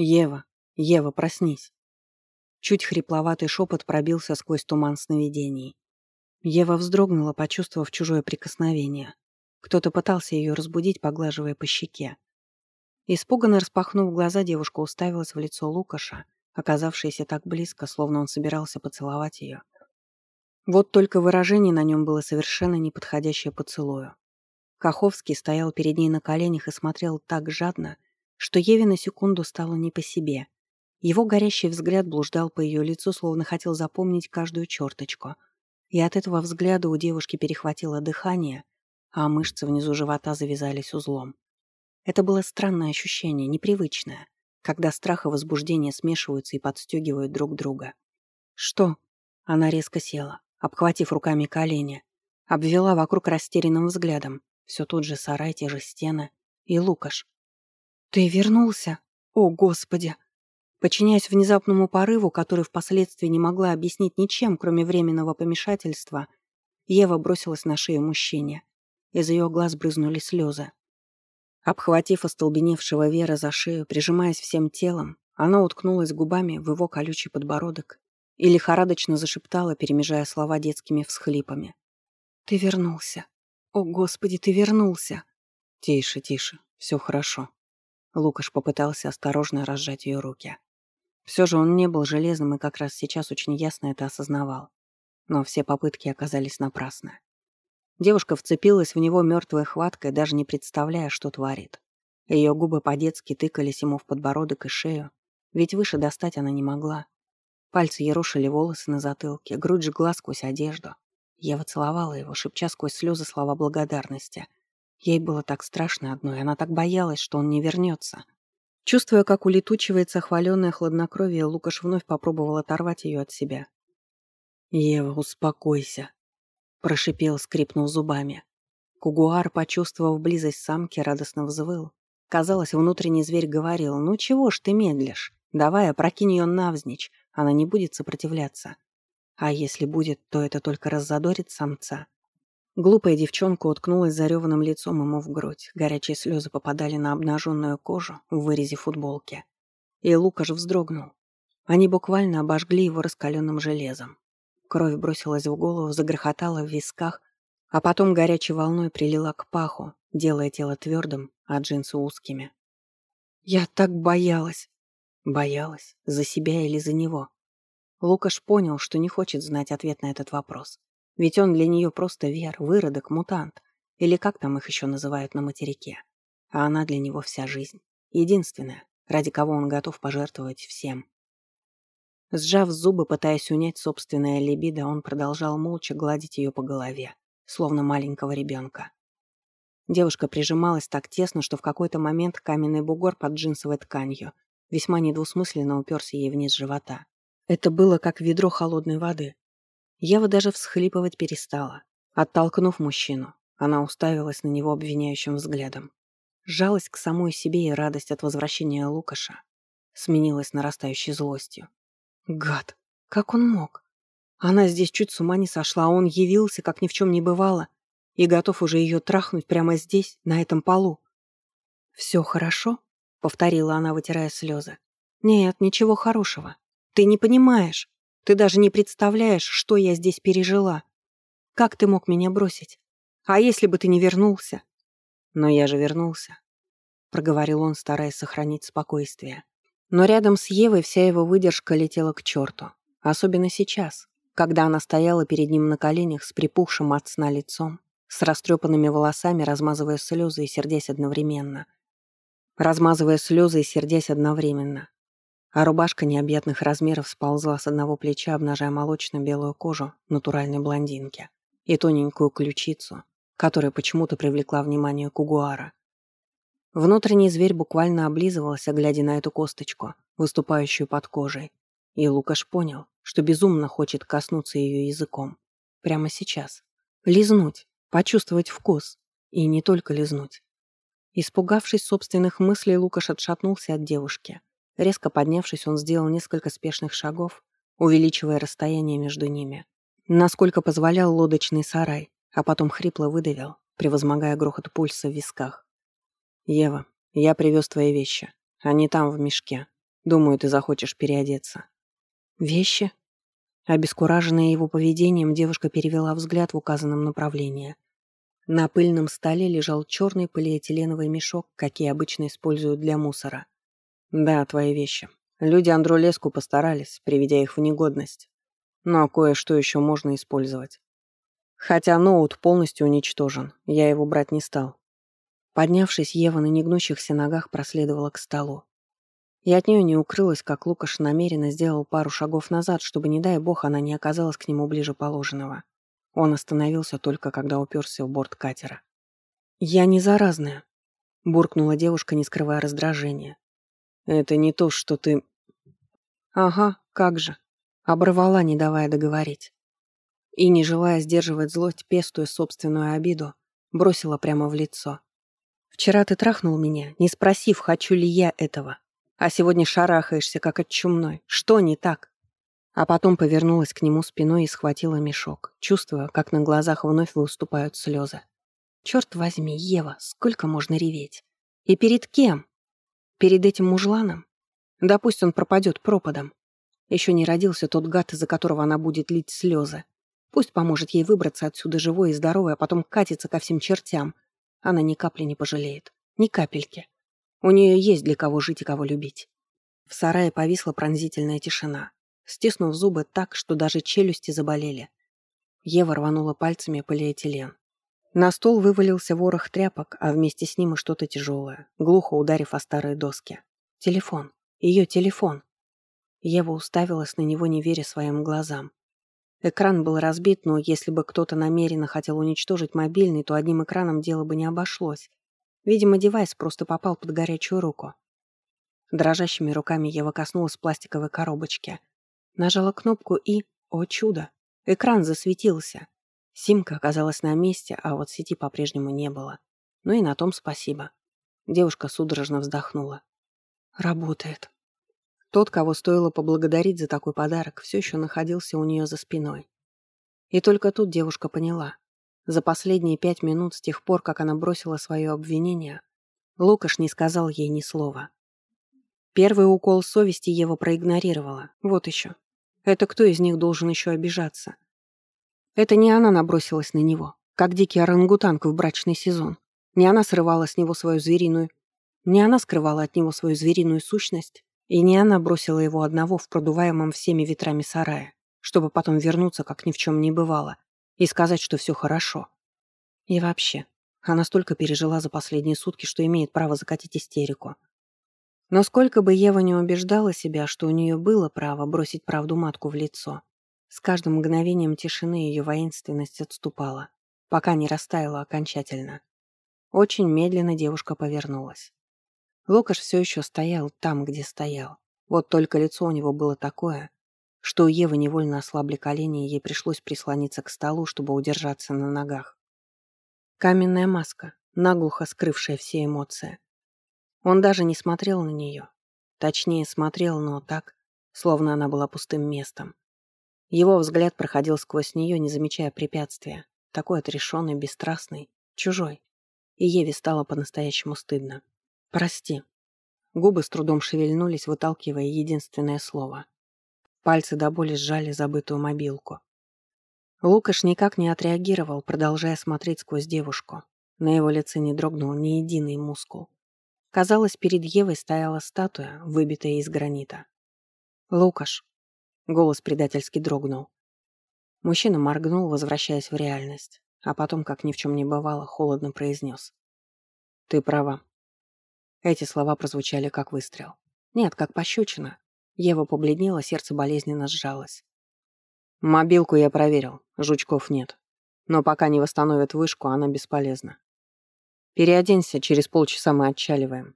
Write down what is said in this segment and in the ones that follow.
Ева, Ева, проснись. Чуть хрипловатый шепот пробился сквозь туман сновидений. Ева вздрогнула, почувствовав чужое прикосновение. Кто-то пытался ее разбудить, поглаживая по щеке. Испуганно распахнув глаза, девушка уставилась в лицо Лукаша, оказавшееся так близко, словно он собирался поцеловать ее. Вот только выражение на нем было совершенно неподходящее поцелую. Каховский стоял перед ней на коленях и смотрел так жадно, что Еве на секунду стало не по себе. Его горящий взгляд блуждал по ее лицу, словно хотел запомнить каждую черточку. И от этого взгляда у девушки перехватило дыхание, а мышцы внизу живота завязались узлом. Это было странное ощущение, непривычное, когда страх и возбуждение смешиваются и подстегивают друг друга. «Что?» Она резко села, обхватив руками колени, обвела вокруг растерянным взглядом. Все тут же сарай, те же стены. И Лукаш. «Ты вернулся? О, Господи!» Подчиняясь внезапному порыву, который впоследствии не могла объяснить ничем, кроме временного помешательства, Ева бросилась на шею мужчине. Из ее глаз брызнули слезы. Обхватив остолбеневшего Вера за шею, прижимаясь всем телом, она уткнулась губами в его колючий подбородок и лихорадочно зашептала, перемежая слова детскими всхлипами. «Ты вернулся. О, Господи, ты вернулся!» «Тише, тише, все хорошо». Лукаш попытался осторожно разжать ее руки. Все же он не был железным и как раз сейчас очень ясно это осознавал. Но все попытки оказались напрасны. Девушка вцепилась в него мертвой хваткой, даже не представляя, что творит. Ее губы по-детски тыкались ему в подбородок и шею, ведь выше достать она не могла. Пальцы ерошили волосы на затылке, грудь жгла сквозь одежду. Ева целовала его, шепча сквозь слезы слова благодарности. Ей было так страшно одной, она так боялась, что он не вернется. Чувствуя, как улетучивается хваленное хладнокровие, Лукаш вновь попробовал оторвать ее от себя. «Ева, успокойся», — прошипел, скрипнув зубами. Кугуар, почувствовав близость самки, радостно взвыл. Казалось, внутренний зверь говорил, «Ну чего ж ты медлишь? Давай, опрокинь ее навзничь, она не будет сопротивляться. А если будет, то это только раззадорит самца. Глупая девчонка уткнулась зареванным лицом ему в грудь. Горячие слезы попадали на обнаженную кожу в вырезе футболки. И Лукаш вздрогнул. Они буквально обожгли его раскаленным железом. Кровь бросилась в голову, загрохотала в висках, а потом горячей волной прилила к паху, делая тело твердым, а джинсы узкими. «Я так боялась!» Боялась. За себя или за него? Лукаш понял, что не хочет знать ответ на этот вопрос. Ведь он для нее просто вер, выродок, мутант. Или как там их еще называют на материке. А она для него вся жизнь. Единственная, ради кого он готов пожертвовать всем. Сжав зубы, пытаясь унять собственное либидо, он продолжал молча гладить ее по голове, словно маленького ребенка. Девушка прижималась так тесно, что в какой-то момент каменный бугор под джинсовой тканью весьма недвусмысленно уперся ей вниз живота. Это было как ведро холодной воды. Ева даже всхлипывать перестала. Оттолкнув мужчину, она уставилась на него обвиняющим взглядом. Жалость к самой себе и радость от возвращения Лукаша сменилась нарастающей злостью. Гад! Как он мог? Она здесь чуть с ума не сошла, а он явился, как ни в чем не бывало, и готов уже ее трахнуть прямо здесь, на этом полу. «Все хорошо?» — повторила она, вытирая слезы. «Нет, ничего хорошего. Ты не понимаешь. Ты даже не представляешь, что я здесь пережила. Как ты мог меня бросить? А если бы ты не вернулся? Но я же вернулся, проговорил он, стараясь сохранить спокойствие. Но рядом с Евой вся его выдержка летела к черту. Особенно сейчас, когда она стояла перед ним на коленях с припухшим от сна лицом, с растрепанными волосами, размазывая слезы и сердясь одновременно. Размазывая слезы и сердясь одновременно а рубашка необъятных размеров сползла с одного плеча, обнажая молочно-белую кожу натуральной блондинки и тоненькую ключицу, которая почему-то привлекла внимание Кугуара. Внутренний зверь буквально облизывался, глядя на эту косточку, выступающую под кожей, и Лукаш понял, что безумно хочет коснуться ее языком. Прямо сейчас. Лизнуть, почувствовать вкус. И не только лизнуть. Испугавшись собственных мыслей, Лукаш отшатнулся от девушки, Резко поднявшись, он сделал несколько спешных шагов, увеличивая расстояние между ними, насколько позволял лодочный сарай, а потом хрипло выдавил, превозмогая грохот пульса в висках. «Ева, я привез твои вещи. Они там, в мешке. Думаю, ты захочешь переодеться». «Вещи?» Обескураженная его поведением, девушка перевела взгляд в указанном направлении. На пыльном столе лежал черный полиэтиленовый мешок, какие обычно используют для мусора. «Да, твои вещи. Люди Андрулеску постарались, приведя их в негодность. Но кое-что еще можно использовать. Хотя ноут полностью уничтожен, я его брать не стал». Поднявшись, Ева на негнущихся ногах проследовала к столу. И от нее не укрылось, как Лукаш намеренно сделал пару шагов назад, чтобы, не дай бог, она не оказалась к нему ближе положенного. Он остановился только, когда уперся в борт катера. «Я не заразная», — буркнула девушка, не скрывая раздражения. «Это не то, что ты...» «Ага, как же», — оборвала, не давая договорить. И, не желая сдерживать злость, пестуя собственную обиду, бросила прямо в лицо. «Вчера ты трахнул меня, не спросив, хочу ли я этого. А сегодня шарахаешься, как от чумной. Что не так?» А потом повернулась к нему спиной и схватила мешок, чувствуя, как на глазах вновь выступают слезы. «Черт возьми, Ева, сколько можно реветь? И перед кем? Перед этим мужланом? Да пусть он пропадет пропадом. Еще не родился тот гад, из-за которого она будет лить слезы. Пусть поможет ей выбраться отсюда живой и здоровой, а потом катиться ко всем чертям. Она ни капли не пожалеет. Ни капельки. У нее есть для кого жить и кого любить. В сарае повисла пронзительная тишина, стиснув зубы так, что даже челюсти заболели. Ева рванула пальцами полиэтилен. На стол вывалился ворох тряпок, а вместе с ним и что-то тяжелое, глухо ударив о старые доски. Телефон. Ее телефон. Ева уставилась на него, не веря своим глазам. Экран был разбит, но если бы кто-то намеренно хотел уничтожить мобильный, то одним экраном дело бы не обошлось. Видимо, девайс просто попал под горячую руку. Дрожащими руками Ева коснулась пластиковой коробочки. Нажала кнопку и... О чудо! Экран засветился. Симка оказалась на месте, а вот сети по-прежнему не было. Ну и на том спасибо. Девушка судорожно вздохнула. Работает. Тот, кого стоило поблагодарить за такой подарок, все еще находился у нее за спиной. И только тут девушка поняла. За последние пять минут с тех пор, как она бросила свое обвинение, Лукаш не сказал ей ни слова. Первый укол совести Ева проигнорировала. Вот еще. Это кто из них должен еще обижаться? Это не она набросилась на него, как дикий орангутанг в брачный сезон. Не она срывала с него свою звериную... Не она скрывала от него свою звериную сущность, и не она бросила его одного в продуваемом всеми ветрами сарае, чтобы потом вернуться, как ни в чем не бывало, и сказать, что все хорошо. И вообще, она столько пережила за последние сутки, что имеет право закатить истерику. Но сколько бы Ева не убеждала себя, что у нее было право бросить правду матку в лицо, с каждым мгновением тишины ее воинственность отступала, пока не растаяла окончательно. Очень медленно девушка повернулась. Лукаш все еще стоял там, где стоял. Вот только лицо у него было такое, что у Евы невольно ослабли колени, и ей пришлось прислониться к столу, чтобы удержаться на ногах. Каменная маска, наглухо скрывшая все эмоции. Он даже не смотрел на нее. Точнее, смотрел, но так, словно она была пустым местом. Его взгляд проходил сквозь нее, не замечая препятствия. Такой отрешенный, бесстрастный, чужой. И Еве стало по-настоящему стыдно. «Прости». Губы с трудом шевельнулись, выталкивая единственное слово. Пальцы до боли сжали забытую мобилку. Лукаш никак не отреагировал, продолжая смотреть сквозь девушку. На его лице не дрогнул ни единый мускул. Казалось, перед Евой стояла статуя, выбитая из гранита. «Лукаш!» — голос предательски дрогнул. Мужчина моргнул, возвращаясь в реальность, а потом, как ни в чем не бывало, холодно произнес. «Ты права». Эти слова прозвучали как выстрел. Нет, как пощечина. Ева побледнела, сердце болезненно сжалось. Мобилку я проверил, жучков нет. Но пока не восстановят вышку, она бесполезна. Переоденься, через полчаса мы отчаливаем.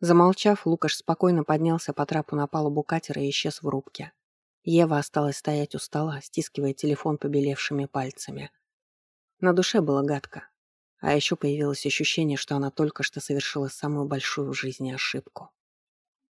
Замолчав, Лукаш спокойно поднялся по трапу на палубу катера и исчез в рубке. Ева осталась стоять у стола, стискивая телефон побелевшими пальцами. На душе было гадко. А еще появилось ощущение, что она только что совершила самую большую в жизни ошибку.